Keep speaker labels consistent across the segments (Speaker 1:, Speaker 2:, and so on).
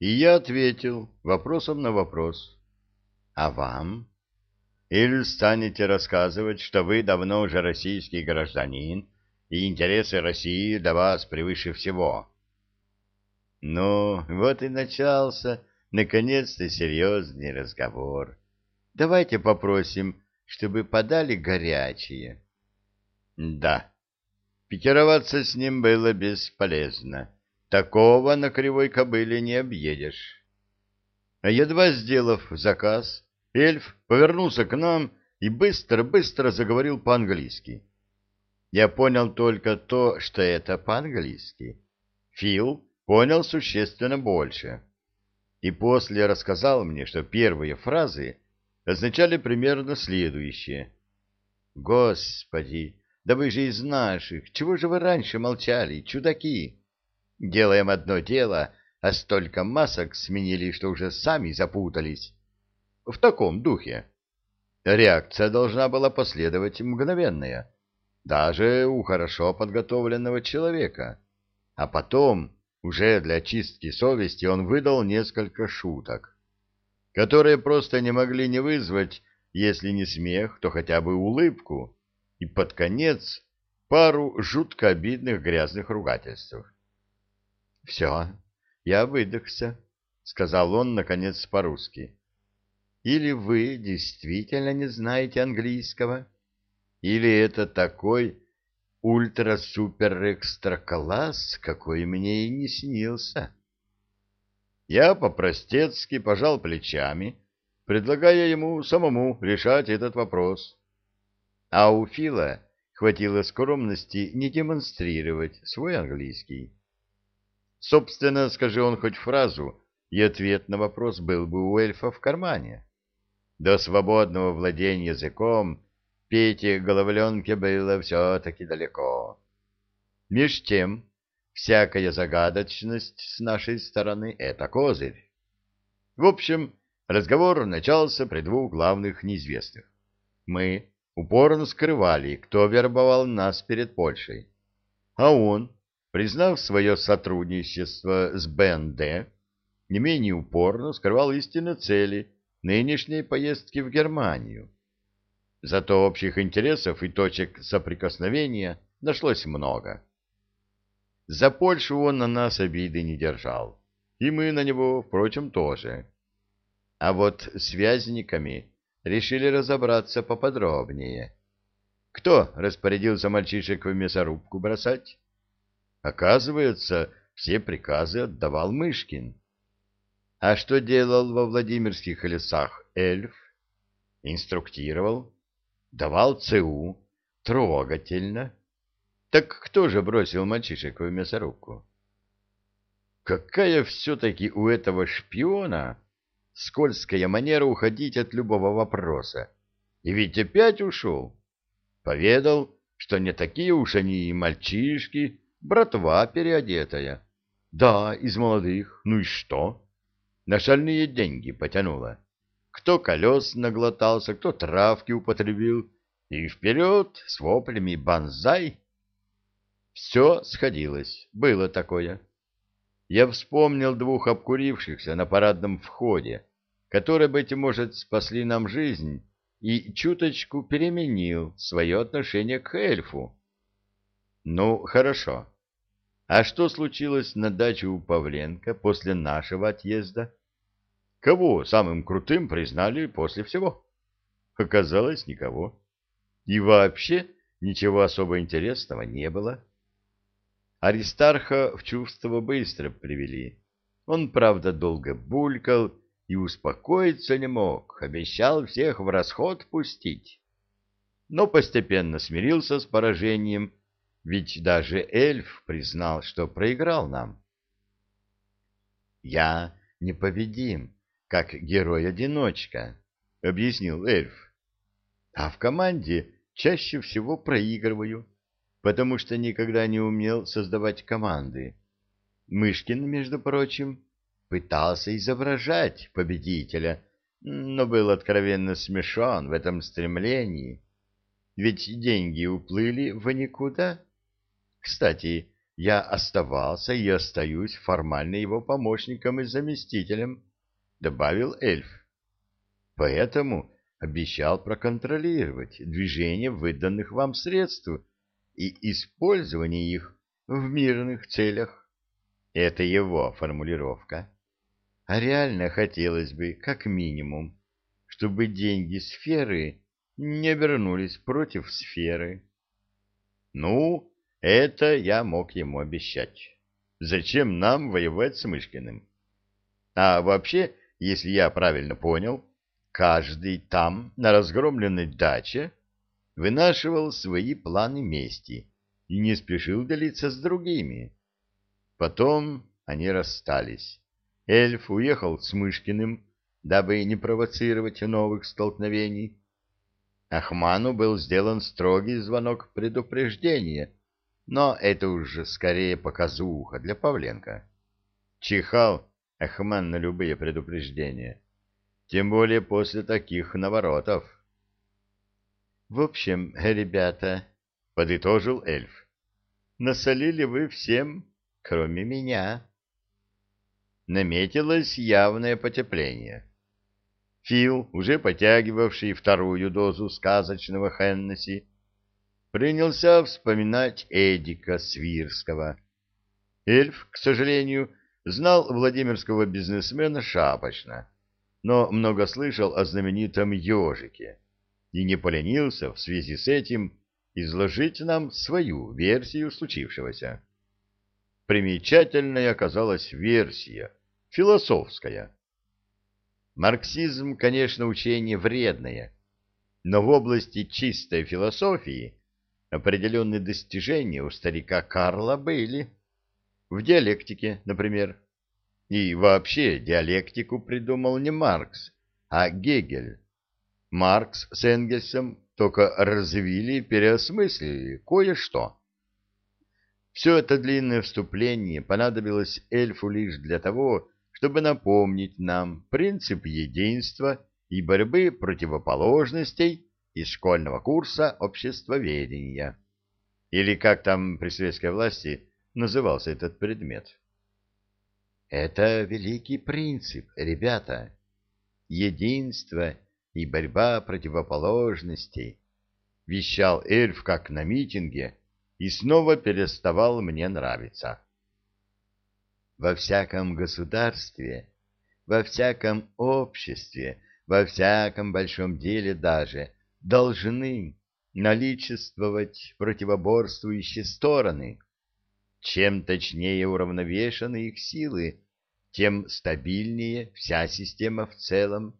Speaker 1: И я ответил вопросом на вопрос. А вам? Или станете рассказывать, что вы давно уже российский гражданин, и интересы России для вас превыше всего? Ну, вот и начался, наконец-то, серьезный разговор. Давайте попросим, чтобы подали горячие. Да, пикироваться с ним было бесполезно. Такого на кривой кобыле не объедешь. Едва сделав заказ, эльф повернулся к нам и быстро-быстро заговорил по-английски. Я понял только то, что это по-английски. Фил понял существенно больше. И после рассказал мне, что первые фразы означали примерно следующее. «Господи, да вы же из наших! Чего же вы раньше молчали, чудаки?» Делаем одно дело, а столько масок сменили, что уже сами запутались. В таком духе. Реакция должна была последовать мгновенная, даже у хорошо подготовленного человека. А потом, уже для чистки совести, он выдал несколько шуток, которые просто не могли не вызвать, если не смех, то хотя бы улыбку, и под конец пару жутко обидных грязных ругательств. — Все, я выдохся, — сказал он, наконец, по-русски. — Или вы действительно не знаете английского, или это такой ультра-супер-экстра-класс, какой мне и не снился. Я по-простецки пожал плечами, предлагая ему самому решать этот вопрос. А у Фила хватило скромности не демонстрировать свой английский. Собственно, скажи он хоть фразу, и ответ на вопрос был бы у эльфа в кармане. До свободного владения языком Пете головленке было все-таки далеко. Меж тем, всякая загадочность с нашей стороны — это козырь. В общем, разговор начался при двух главных неизвестных. Мы упорно скрывали, кто вербовал нас перед Польшей. А он, признав свое сотрудничество с БНД, не менее упорно скрывал истинные цели нынешней поездки в Германию. Зато общих интересов и точек соприкосновения нашлось много. За Польшу он на нас обиды не держал, и мы на него, впрочем, тоже. А вот с вязниками решили разобраться поподробнее. Кто распорядился мальчишек в мясорубку бросать? Оказывается, все приказы отдавал Мышкин. А что делал во Владимирских лесах эльф? Инструктировал, давал ЦУ, трогательно. Так кто же бросил мальчишек в мясорубку? Какая все-таки у этого шпиона скользкая манера уходить от любого вопроса. И ведь опять ушел. Поведал, что не такие уж они и мальчишки, братва переодетая. Да, из молодых. Ну и что? На шальные деньги потянуло. Кто колес наглотался, кто травки употребил. И вперед с воплями банзай. Все сходилось. Было такое. Я вспомнил двух обкурившихся на парадном входе, которые, быть может, спасли нам жизнь, и чуточку переменил свое отношение к эльфу. Ну, хорошо. А что случилось на даче у Павленко после нашего отъезда? Кого самым крутым признали после всего? Оказалось, никого. И вообще ничего особо интересного не было. Аристарха в чувство быстро привели. Он, правда, долго булькал и успокоиться не мог, обещал всех в расход пустить. Но постепенно смирился с поражением ведь даже эльф признал, что проиграл нам. «Я непобедим, как герой-одиночка», — объяснил эльф. «А в команде чаще всего проигрываю, потому что никогда не умел создавать команды. Мышкин, между прочим, пытался изображать победителя, но был откровенно смешон в этом стремлении. Ведь деньги уплыли в никуда». Кстати, я оставался и остаюсь формально его помощником и заместителем, — добавил эльф. Поэтому обещал проконтролировать движение выданных вам средств и использование их в мирных целях. Это его формулировка. А реально хотелось бы, как минимум, чтобы деньги сферы не вернулись против сферы. Ну, это я мог ему обещать. Зачем нам воевать с Мышкиным? А вообще, если я правильно понял, каждый там, на разгромленной даче, вынашивал свои планы мести и не спешил делиться с другими. Потом они расстались. Эльф уехал с Мышкиным, дабы не провоцировать новых столкновений. Ахману был сделан строгий звонок предупреждения, но это уже скорее показуха для Павленко. Чихал Ахман на любые предупреждения, тем более после таких наворотов. В общем, ребята, — подытожил эльф, — насолили вы всем, кроме меня. Наметилось явное потепление. Фил, уже потягивавший вторую дозу сказочного Хеннесси, принялся вспоминать Эдика Свирского. Эльф, к сожалению, знал владимирского бизнесмена шапочно, но много слышал о знаменитом ежике и не поленился в связи с этим изложить нам свою версию случившегося. Примечательной оказалась версия, философская. Марксизм, конечно, учение вредное, но в области чистой философии определенные достижения у старика Карла были. В диалектике, например. И вообще диалектику придумал не Маркс, а Гегель. Маркс с Энгельсом только развили и переосмыслили кое-что. Все это длинное вступление понадобилось эльфу лишь для того, чтобы напомнить нам принцип единства и борьбы противоположностей из школьного курса обществоведения. Или как там при советской власти назывался этот предмет. Это великий принцип, ребята. Единство и борьба противоположностей, вещал эльф как на митинге и снова переставал мне нравиться во всяком государстве, во всяком обществе, во всяком большом деле даже должны наличествовать противоборствующие стороны. Чем точнее уравновешены их силы, тем стабильнее вся система в целом.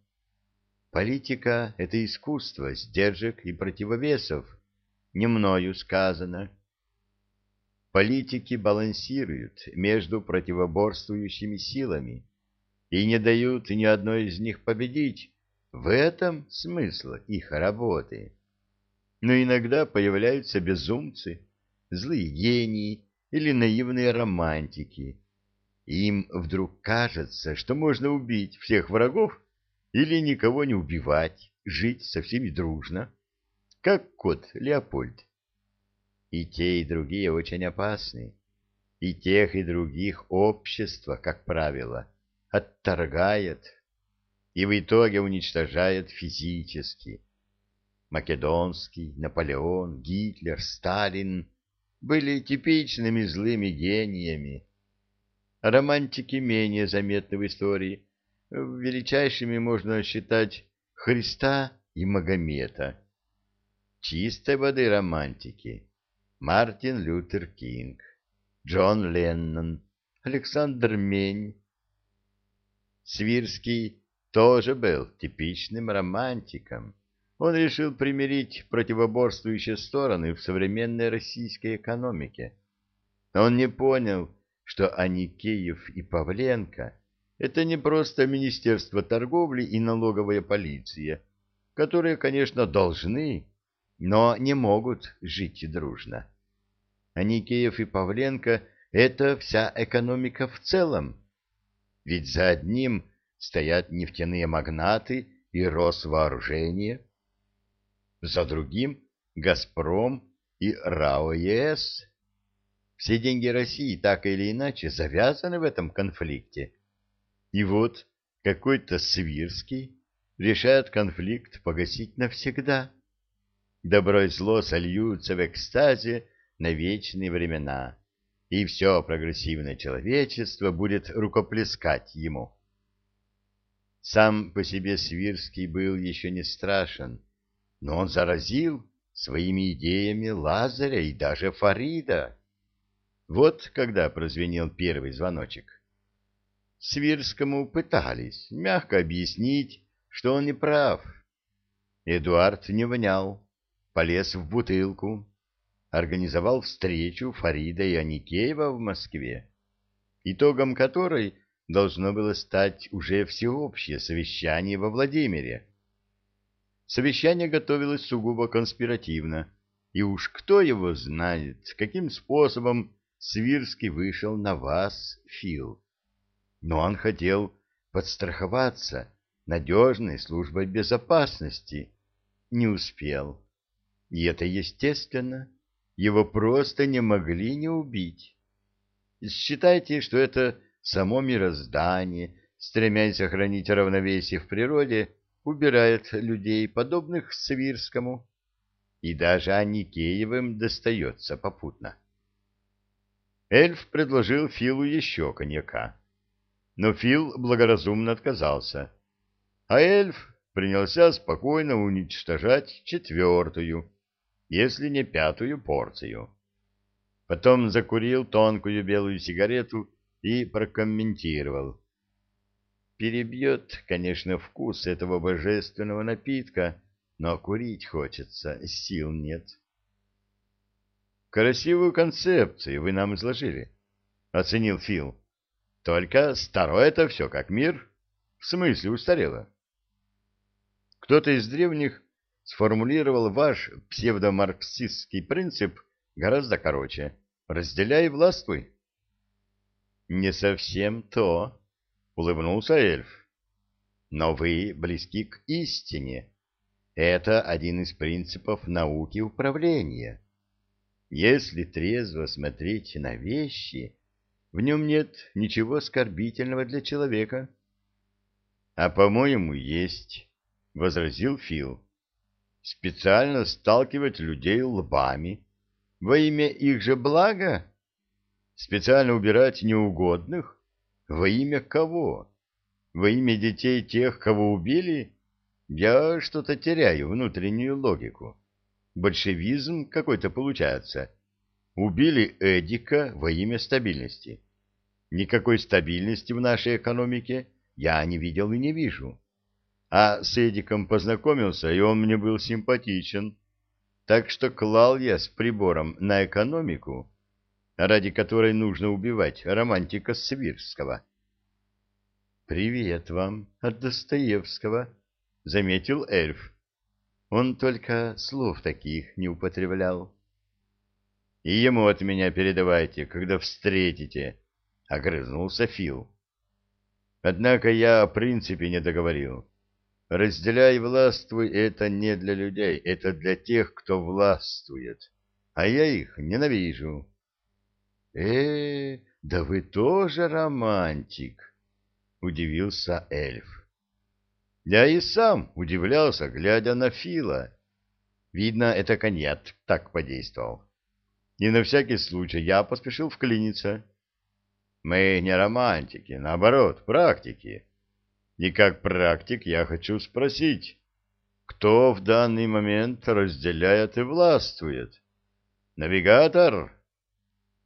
Speaker 1: Политика — это искусство сдержек и противовесов, не мною сказано. Политики балансируют между противоборствующими силами и не дают ни одной из них победить. В этом смысл их работы. Но иногда появляются безумцы, злые гении или наивные романтики. Им вдруг кажется, что можно убить всех врагов или никого не убивать, жить со всеми дружно, как кот Леопольд. И те, и другие очень опасны. И тех, и других общество, как правило, отторгает и в итоге уничтожает физически. Македонский, Наполеон, Гитлер, Сталин были типичными злыми гениями. Романтики менее заметны в истории. Величайшими можно считать Христа и Магомета. Чистой воды романтики Мартин Лютер Кинг, Джон Леннон, Александр Мень. Свирский тоже был типичным романтиком. Он решил примирить противоборствующие стороны в современной российской экономике. Он не понял, что Аникеев и Павленко — это не просто Министерство торговли и налоговая полиция, которые, конечно, должны, но не могут жить дружно. Аникеев и Павленко — это вся экономика в целом. Ведь за одним стоят нефтяные магнаты и Росвооружение, за другим — «Газпром» и РАО ЕС. Все деньги России так или иначе завязаны в этом конфликте. И вот какой-то Свирский решает конфликт погасить навсегда. Добро и зло сольются в экстазе на вечные времена, и все прогрессивное человечество будет рукоплескать ему. Сам по себе Свирский был еще не страшен, но он заразил своими идеями Лазаря и даже Фарида. Вот когда прозвенел первый звоночек. Свирскому пытались мягко объяснить, что он не прав. Эдуард не внял, полез в бутылку, организовал встречу Фарида и Аникеева в Москве, итогом которой должно было стать уже всеобщее совещание во Владимире. Совещание готовилось сугубо конспиративно, и уж кто его знает, каким способом Свирский вышел на вас, Фил. Но он хотел подстраховаться надежной службой безопасности. Не успел. И это естественно. Его просто не могли не убить. Считайте, что это само мироздание, стремясь сохранить равновесие в природе, убирает людей, подобных Свирскому, и даже Аникеевым достается попутно. Эльф предложил Филу еще коньяка, но Фил благоразумно отказался, а эльф принялся спокойно уничтожать четвертую, если не пятую порцию. Потом закурил тонкую белую сигарету и прокомментировал. Перебьет, конечно, вкус этого божественного напитка, но курить хочется, сил нет. Красивую концепцию вы нам изложили, — оценил Фил. Только старое это все как мир, в смысле устарело. Кто-то из древних сформулировал ваш псевдомарксистский принцип гораздо короче. Разделяй и властвуй. Не совсем то, улыбнулся эльф. Но вы близки к истине. Это один из принципов науки управления. Если трезво смотреть на вещи, в нем нет ничего оскорбительного для человека. — А, по-моему, есть, — возразил Фил специально сталкивать людей лбами во имя их же блага? Специально убирать неугодных? Во имя кого? Во имя детей тех, кого убили? Я что-то теряю внутреннюю логику. Большевизм какой-то получается. Убили Эдика во имя стабильности. Никакой стабильности в нашей экономике я не видел и не вижу а с Эдиком познакомился, и он мне был симпатичен. Так что клал я с прибором на экономику, ради которой нужно убивать романтика Свирского. «Привет вам от Достоевского», — заметил эльф. Он только слов таких не употреблял. «И ему от меня передавайте, когда встретите», — огрызнулся Фил. «Однако я о принципе не договорил. Разделяй властвуй — это не для людей, это для тех, кто властвует. А я их ненавижу. Э, да вы тоже романтик, удивился эльф. Я и сам удивлялся, глядя на Фила. Видно, это коньяк так подействовал. И на всякий случай я поспешил вклиниться. Мы не романтики, наоборот, практики. И как практик я хочу спросить, кто в данный момент разделяет и властвует? Навигатор